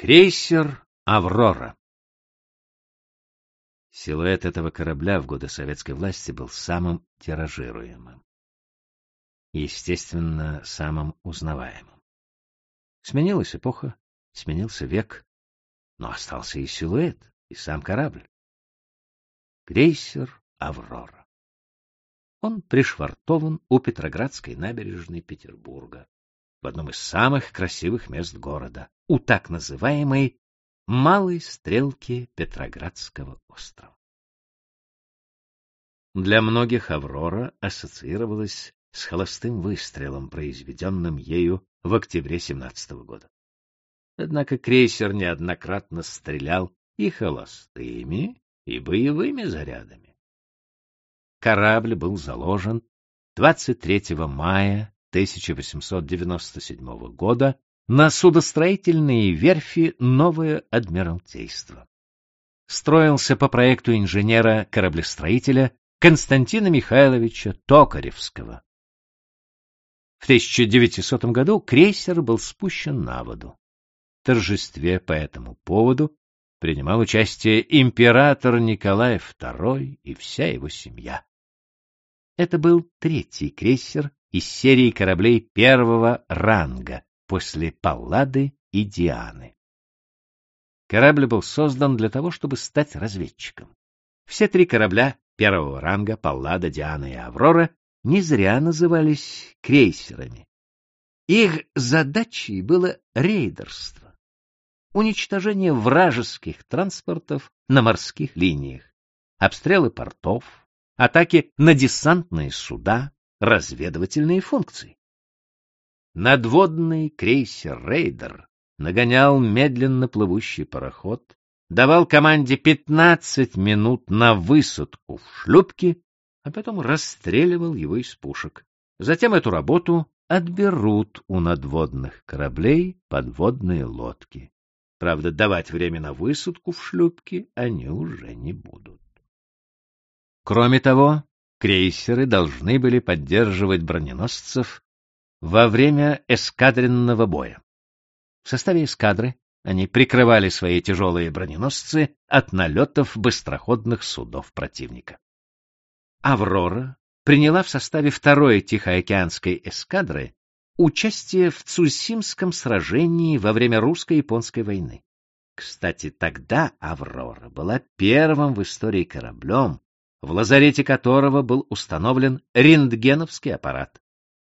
Крейсер «Аврора». Силуэт этого корабля в годы советской власти был самым тиражируемым. Естественно, самым узнаваемым. Сменилась эпоха, сменился век, но остался и силуэт, и сам корабль. Крейсер «Аврора». Он пришвартован у Петроградской набережной Петербурга, в одном из самых красивых мест города, у так называемой малой стрелки Петроградского острова. Для многих «Аврора» ассоциировалась с холостым выстрелом, произведенным ею в октябре 17 года. Однако крейсер неоднократно стрелял и холостыми, и боевыми зарядами. Корабль был заложен 23 мая 1897 года на судостроительные верфи «Новое Адмиралтейство». Строился по проекту инженера-кораблестроителя Константина Михайловича Токаревского. В 1900 году крейсер был спущен на воду. В торжестве по этому поводу принимал участие император Николай II и вся его семья. Это был третий крейсер из серии кораблей первого ранга, после Паллады и Дианы. Корабль был создан для того, чтобы стать разведчиком. Все три корабля первого ранга Паллада, Диана и Аврора не зря назывались крейсерами. Их задачей было рейдерство, уничтожение вражеских транспортов на морских линиях, обстрелы портов, атаки на десантные суда, разведывательные функции. Надводный крейсер «Рейдер» нагонял медленно плывущий пароход, давал команде 15 минут на высадку в шлюпке, а потом расстреливал его из пушек. Затем эту работу отберут у надводных кораблей подводные лодки. Правда, давать время на высадку в шлюпке они уже не будут. Кроме того, крейсеры должны были поддерживать броненосцев во время эскадренного боя. В составе эскадры они прикрывали свои тяжелые броненосцы от налетов быстроходных судов противника. «Аврора» приняла в составе второй Тихоокеанской эскадры участие в Цусимском сражении во время русско-японской войны. Кстати, тогда «Аврора» была первым в истории кораблем, в лазарете которого был установлен рентгеновский аппарат.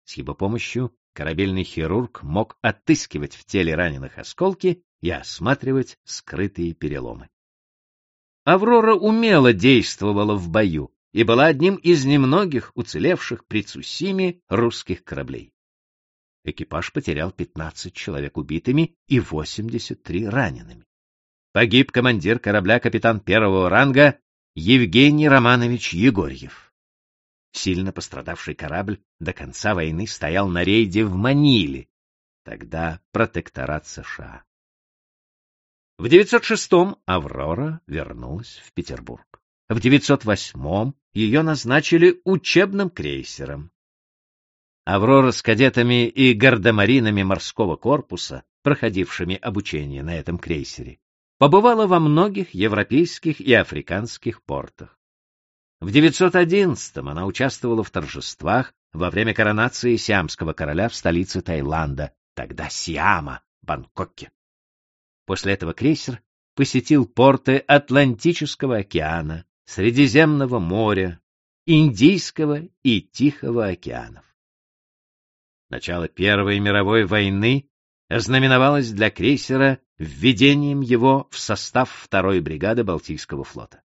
С его помощью корабельный хирург мог отыскивать в теле раненых осколки и осматривать скрытые переломы. Аврора умело действовала в бою и была одним из немногих уцелевших при Цусиме русских кораблей. Экипаж потерял 15 человек убитыми и 83 ранеными. Погиб командир корабля капитан первого ранга Евгений Романович Егорьев. Сильно пострадавший корабль до конца войны стоял на рейде в Маниле, тогда протекторат США. В 906-м «Аврора» вернулась в Петербург. В 908-м ее назначили учебным крейсером. «Аврора» с кадетами и гардемаринами морского корпуса, проходившими обучение на этом крейсере, побывала во многих европейских и африканских портах. В 911-м она участвовала в торжествах во время коронации сиамского короля в столице Таиланда, тогда Сиама, Бангкоке. После этого крейсер посетил порты Атлантического океана, Средиземного моря, Индийского и Тихого океанов. Начало Первой мировой войны ознаменовалось для крейсера введением его в состав второй бригады Балтийского флота.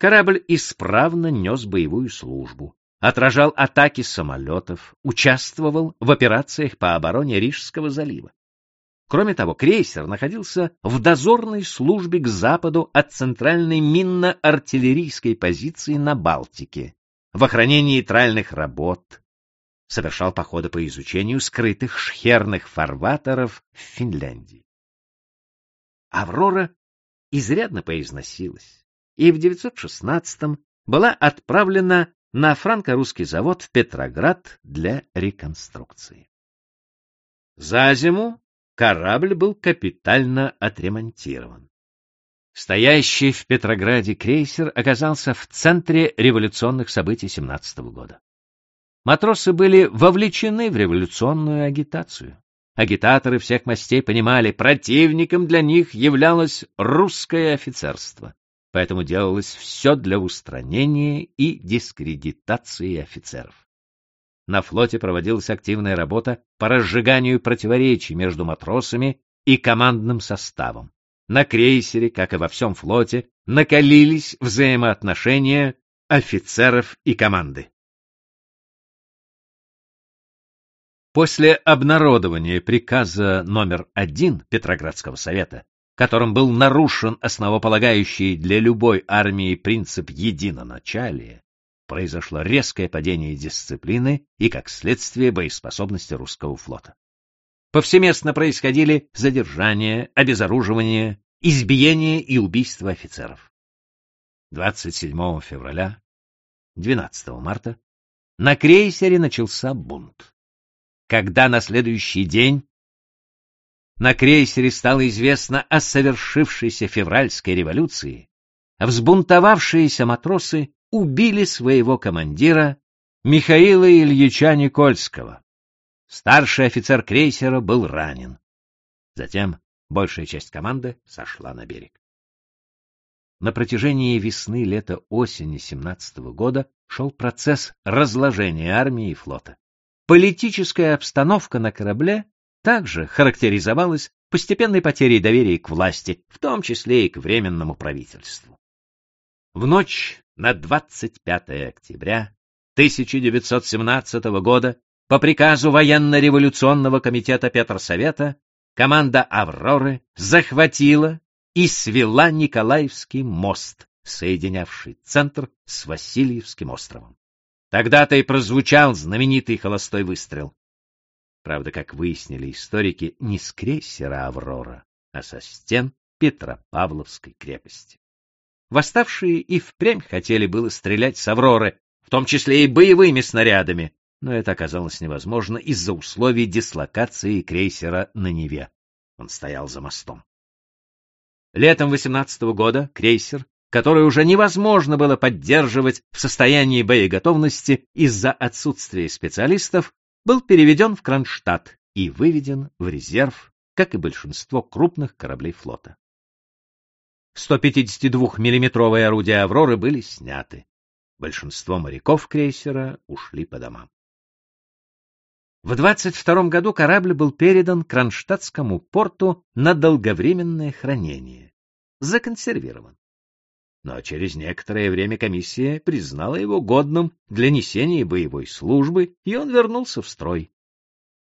Корабль исправно нес боевую службу, отражал атаки самолетов, участвовал в операциях по обороне Рижского залива. Кроме того, крейсер находился в дозорной службе к западу от центральной минно-артиллерийской позиции на Балтике, в охранении нейтральных работ, совершал походы по изучению скрытых шхерных фарватеров в Финляндии. Аврора изрядно поизносилась и в 916-м была отправлена на франко-русский завод в Петроград для реконструкции. За зиму корабль был капитально отремонтирован. Стоящий в Петрограде крейсер оказался в центре революционных событий 17 года. Матросы были вовлечены в революционную агитацию. Агитаторы всех мастей понимали, противником для них являлось русское офицерство, поэтому делалось все для устранения и дискредитации офицеров. На флоте проводилась активная работа по разжиганию противоречий между матросами и командным составом. На крейсере, как и во всем флоте, накалились взаимоотношения офицеров и команды. После обнародования приказа номер один Петроградского совета, которым был нарушен основополагающий для любой армии принцип единоначалия, произошло резкое падение дисциплины и, как следствие, боеспособности русского флота. Повсеместно происходили задержания, обезоруживания, избиения и убийства офицеров. 27 февраля, 12 марта на крейсере начался бунт когда на следующий день на крейсере стало известно о совершившейся февральской революции, взбунтовавшиеся матросы убили своего командира Михаила Ильича Никольского. Старший офицер крейсера был ранен. Затем большая часть команды сошла на берег. На протяжении весны, лета, осени 17 года шел процесс разложения армии и флота. Политическая обстановка на корабле также характеризовалась постепенной потерей доверия к власти, в том числе и к Временному правительству. В ночь на 25 октября 1917 года по приказу военно-революционного комитета Петросовета команда «Авроры» захватила и свела Николаевский мост, соединявший центр с Васильевским островом. Тогда-то и прозвучал знаменитый холостой выстрел. Правда, как выяснили историки, не с крейсера «Аврора», а со стен Петропавловской крепости. Восставшие и впрямь хотели было стрелять с «Авроры», в том числе и боевыми снарядами, но это оказалось невозможно из-за условий дислокации крейсера на Неве. Он стоял за мостом. Летом 18 -го года крейсер который уже невозможно было поддерживать в состоянии боеготовности из-за отсутствия специалистов, был переведен в Кронштадт и выведен в резерв, как и большинство крупных кораблей флота. 152 миллиметровые орудия «Авроры» были сняты. Большинство моряков крейсера ушли по домам. В 22 году корабль был передан Кронштадтскому порту на долговременное хранение. Законсервирован но через некоторое время комиссия признала его годным для несения боевой службы, и он вернулся в строй.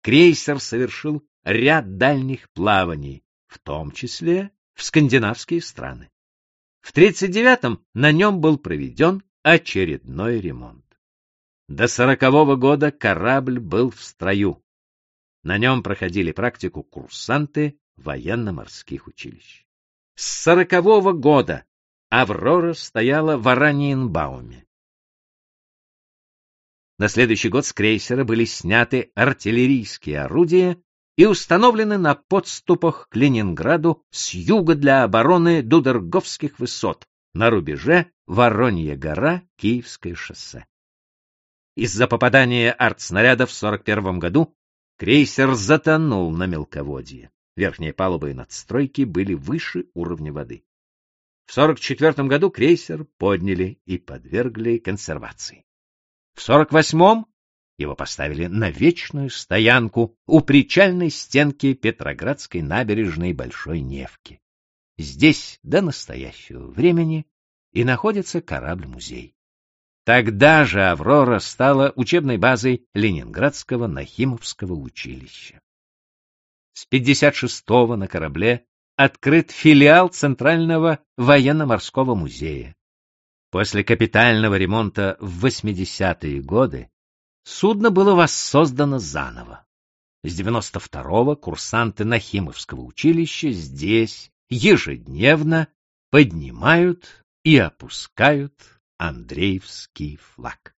Крейсер совершил ряд дальних плаваний, в том числе в скандинавские страны. В 1939-м на нем был проведен очередной ремонт. До сорокового года корабль был в строю. На нем проходили практику курсанты военно-морских училищ. С сорокового года Аврора стояла в Араньенбауме. На следующий год с крейсера были сняты артиллерийские орудия и установлены на подступах к Ленинграду с юга для обороны Дудерговских высот на рубеже Воронья гора, Киевское шоссе. Из-за попадания артснарядов в 41 году крейсер затонул на мелководье. Верхние палубы и надстройки были выше уровня воды. В 44 году крейсер подняли и подвергли консервации. В 48-м его поставили на вечную стоянку у причальной стенки Петроградской набережной Большой Невки. Здесь до настоящего времени и находится корабль-музей. Тогда же «Аврора» стала учебной базой Ленинградского Нахимовского училища. С 56-го на корабле открыт филиал Центрального военно-морского музея. После капитального ремонта в 80-е годы судно было воссоздано заново. С 92-го курсанты Нахимовского училища здесь ежедневно поднимают и опускают Андреевский флаг.